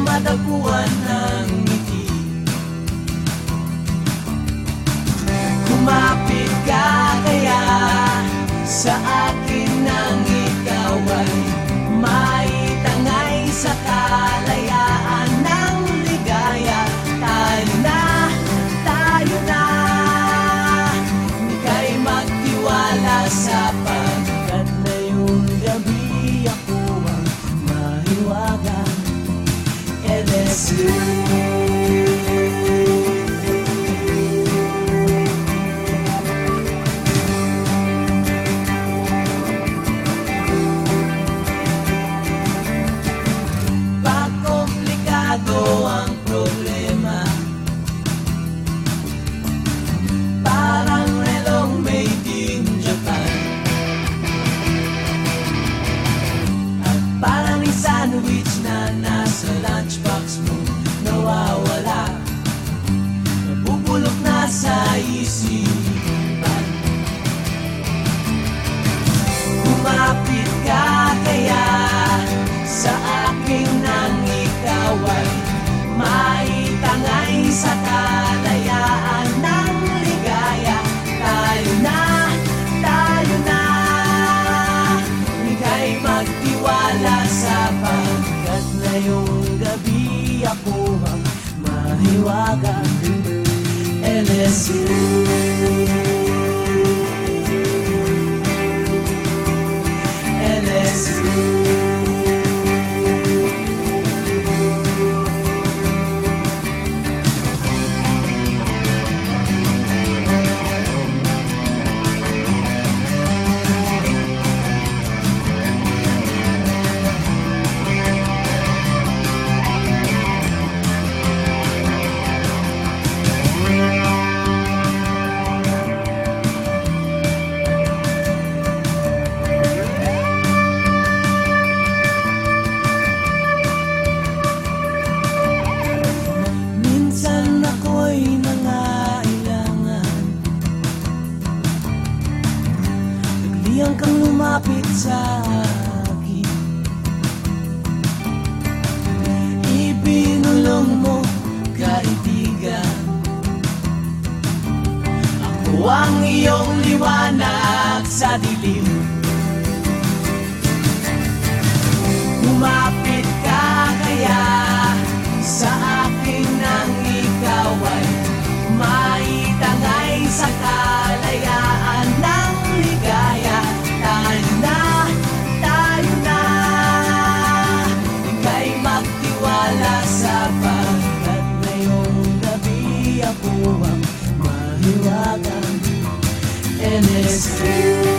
matagpuan ng ngiti. Kumapit ka kaya sa akin nang ikaw ay may see. And it's you. Nahiyang kang lumapit sa akin. Ibinulong mo kaibigan. Ako ang iyong liwanag sa dilim. Umapit Ministries.